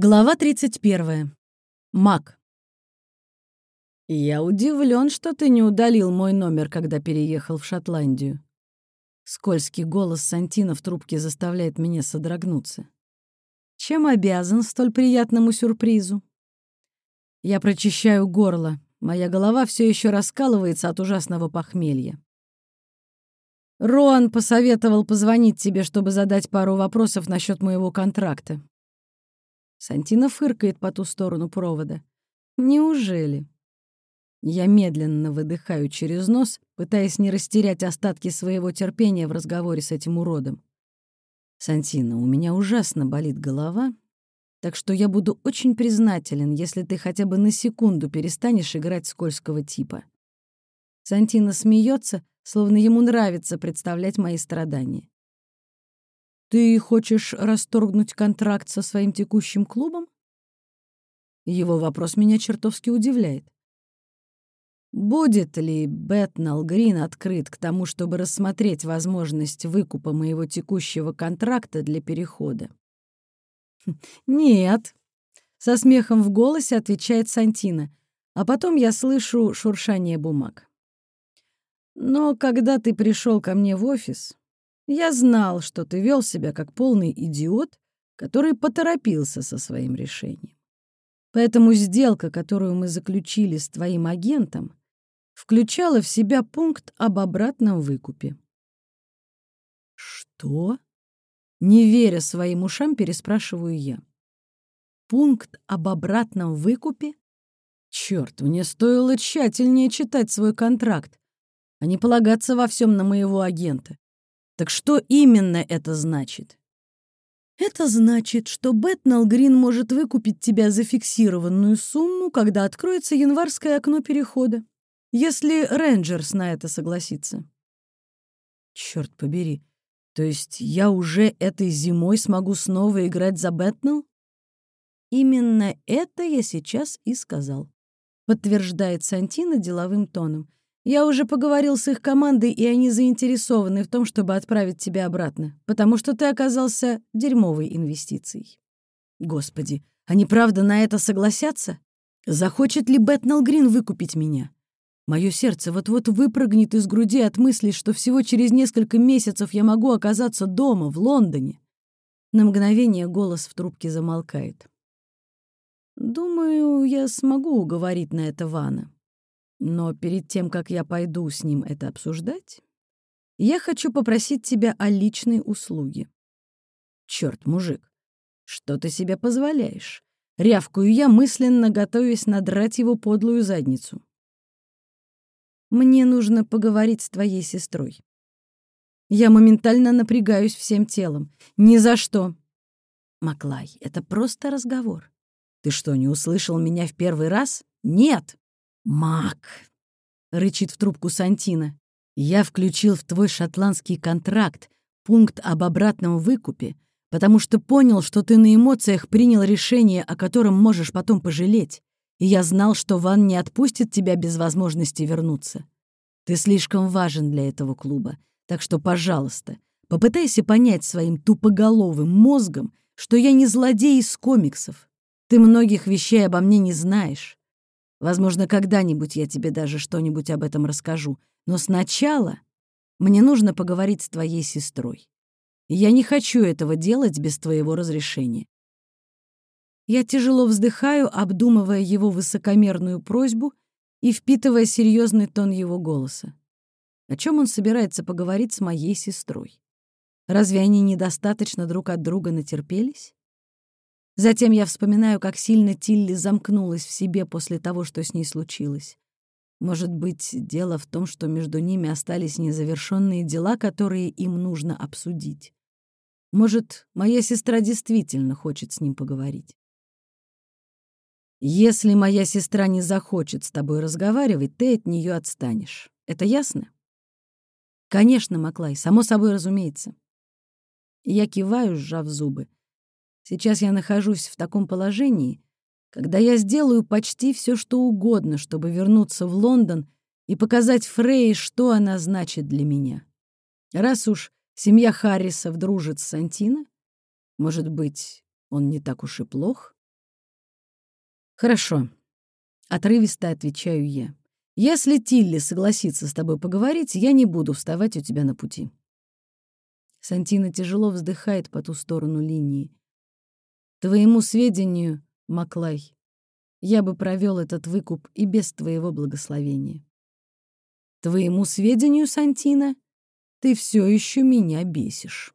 Глава 31. Мак. «Я удивлен, что ты не удалил мой номер, когда переехал в Шотландию». Скользкий голос Сантина в трубке заставляет меня содрогнуться. Чем обязан столь приятному сюрпризу? Я прочищаю горло. Моя голова все еще раскалывается от ужасного похмелья. Роан посоветовал позвонить тебе, чтобы задать пару вопросов насчет моего контракта. Сантина фыркает по ту сторону провода. Неужели? Я медленно выдыхаю через нос, пытаясь не растерять остатки своего терпения в разговоре с этим уродом. Сантина, у меня ужасно болит голова, так что я буду очень признателен, если ты хотя бы на секунду перестанешь играть скользкого типа. Сантина смеется, словно ему нравится представлять мои страдания. «Ты хочешь расторгнуть контракт со своим текущим клубом?» Его вопрос меня чертовски удивляет. Будет ли Бэтнал Грин открыт к тому, чтобы рассмотреть возможность выкупа моего текущего контракта для перехода? «Нет», — со смехом в голосе отвечает Сантина, а потом я слышу шуршание бумаг. «Но когда ты пришел ко мне в офис, я знал, что ты вел себя как полный идиот, который поторопился со своим решением. Поэтому сделка, которую мы заключили с твоим агентом, включала в себя пункт об обратном выкупе. Что? Не веря своим ушам, переспрашиваю я. Пункт об обратном выкупе? Черт, мне стоило тщательнее читать свой контракт, а не полагаться во всем на моего агента. Так что именно это значит? Это значит, что Бэтнал Грин может выкупить тебя за фиксированную сумму, когда откроется январское окно перехода, если Рейнджерс на это согласится. Черт побери, то есть я уже этой зимой смогу снова играть за Бэтнал? Именно это я сейчас и сказал, подтверждает Сантина деловым тоном. Я уже поговорил с их командой, и они заинтересованы в том, чтобы отправить тебя обратно, потому что ты оказался дерьмовой инвестицией. Господи, они правда на это согласятся? Захочет ли Бэтнал Грин выкупить меня? Мое сердце вот-вот выпрыгнет из груди от мысли, что всего через несколько месяцев я могу оказаться дома, в Лондоне. На мгновение голос в трубке замолкает. Думаю, я смогу уговорить на это Вана. Но перед тем, как я пойду с ним это обсуждать, я хочу попросить тебя о личной услуге. Черт, мужик, что ты себе позволяешь? Рявкую я, мысленно готовясь надрать его подлую задницу. Мне нужно поговорить с твоей сестрой. Я моментально напрягаюсь всем телом. Ни за что. Маклай, это просто разговор. Ты что, не услышал меня в первый раз? Нет. «Мак!» — рычит в трубку Сантина. «Я включил в твой шотландский контракт пункт об обратном выкупе, потому что понял, что ты на эмоциях принял решение, о котором можешь потом пожалеть, и я знал, что Ван не отпустит тебя без возможности вернуться. Ты слишком важен для этого клуба, так что, пожалуйста, попытайся понять своим тупоголовым мозгом, что я не злодей из комиксов. Ты многих вещей обо мне не знаешь. Возможно, когда-нибудь я тебе даже что-нибудь об этом расскажу. Но сначала мне нужно поговорить с твоей сестрой. Я не хочу этого делать без твоего разрешения. Я тяжело вздыхаю, обдумывая его высокомерную просьбу и впитывая серьезный тон его голоса. О чем он собирается поговорить с моей сестрой? Разве они недостаточно друг от друга натерпелись? Затем я вспоминаю, как сильно Тилли замкнулась в себе после того, что с ней случилось. Может быть, дело в том, что между ними остались незавершенные дела, которые им нужно обсудить. Может, моя сестра действительно хочет с ним поговорить. Если моя сестра не захочет с тобой разговаривать, ты от нее отстанешь. Это ясно? Конечно, Маклай, само собой разумеется. Я киваю, сжав зубы. Сейчас я нахожусь в таком положении, когда я сделаю почти все, что угодно, чтобы вернуться в Лондон и показать Фрей, что она значит для меня. Раз уж семья Харрисов дружит с Сантино, может быть, он не так уж и плох? Хорошо. Отрывисто отвечаю я. Если Тилли согласится с тобой поговорить, я не буду вставать у тебя на пути. Сантина тяжело вздыхает по ту сторону линии. Твоему сведению, Маклай, я бы провел этот выкуп и без твоего благословения. Твоему сведению, Сантина, ты все еще меня бесишь.